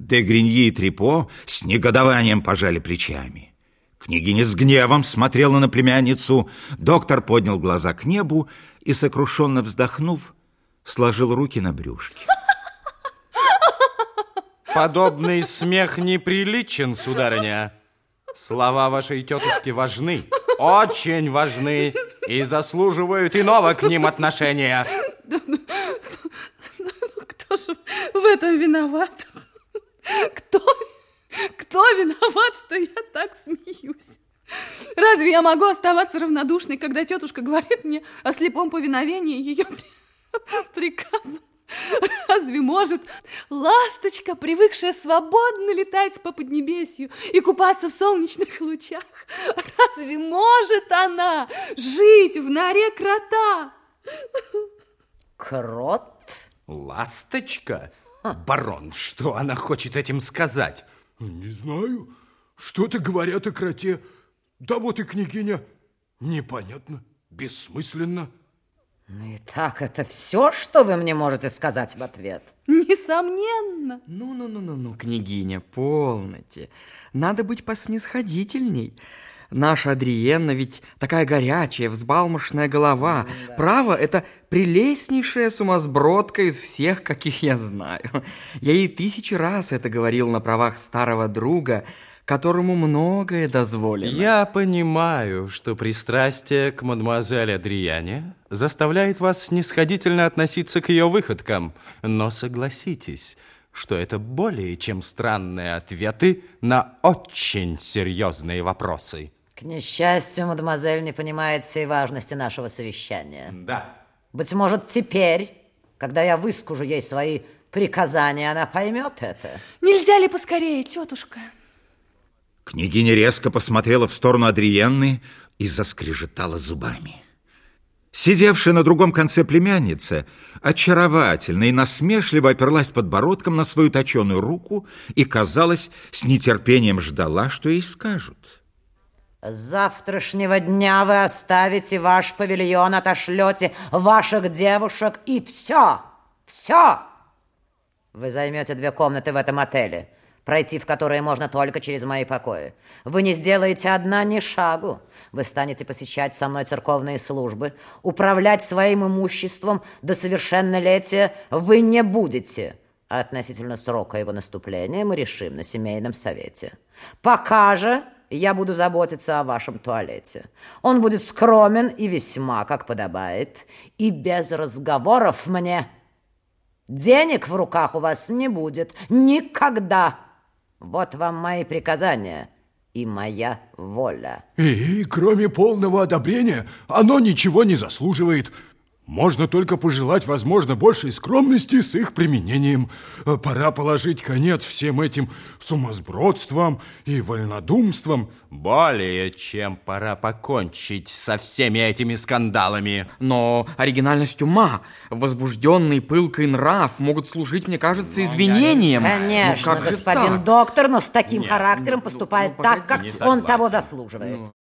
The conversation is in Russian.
Де Гриньи и Трипо с негодованием пожали плечами. Княгиня с гневом смотрела на племянницу. Доктор поднял глаза к небу и, сокрушенно вздохнув, сложил руки на брюшке. Подобный смех неприличен, сударыня. Слова вашей тетушки важны, очень важны и заслуживают иного к ним отношения. Кто же в этом виноват? Виноват, что я так смеюсь? Разве я могу оставаться равнодушной, когда тетушка говорит мне о слепом повиновении ее приказам? Разве может ласточка, привыкшая свободно летать по Поднебесью и купаться в солнечных лучах, разве может она жить в норе крота? Крот? Ласточка? Барон, что она хочет этим сказать? Не знаю. Что-то говорят о кроте. Да вот и княгиня. Непонятно, бессмысленно. Ну и так, это все, что вы мне можете сказать в ответ? Несомненно. Ну-ну-ну-ну, княгиня, полноте. Надо быть поснисходительней. Наша Адриенна ведь такая горячая, взбалмошная голова. Да. Право, это прелестнейшая сумасбродка из всех, каких я знаю. Я ей тысячи раз это говорил на правах старого друга, которому многое дозволено. Я понимаю, что пристрастие к мадемуазель Адриане заставляет вас снисходительно относиться к ее выходкам, но согласитесь, что это более чем странные ответы на очень серьезные вопросы. К несчастью, мадемуазель не понимает всей важности нашего совещания. Да. Быть может, теперь, когда я выскажу ей свои приказания, она поймет это. Нельзя ли поскорее, тетушка? Княгиня резко посмотрела в сторону Адриенны и заскрежетала зубами. Сидевшая на другом конце племянница очаровательно и насмешливо оперлась подбородком на свою точеную руку и, казалось, с нетерпением ждала, что ей скажут. С завтрашнего дня вы оставите ваш павильон, отошлете ваших девушек и все, все. Вы займете две комнаты в этом отеле, пройти в которые можно только через мои покои. Вы не сделаете одна ни шагу. Вы станете посещать со мной церковные службы, управлять своим имуществом до совершеннолетия вы не будете. А относительно срока его наступления мы решим на семейном совете. Пока же я буду заботиться о вашем туалете. Он будет скромен и весьма, как подобает, и без разговоров мне. Денег в руках у вас не будет никогда. Вот вам мои приказания и моя воля. И, и кроме полного одобрения, оно ничего не заслуживает. Можно только пожелать, возможно, большей скромности с их применением. Э, пора положить конец всем этим сумасбродствам и вольнодумствам. Более чем пора покончить со всеми этими скандалами. Но оригинальность ума, возбужденный пылкой нрав могут служить, мне кажется, извинением. Конечно, ну, господин доктор, но с таким Нет, характером ну, поступает ну, так, как он того заслуживает. Ну.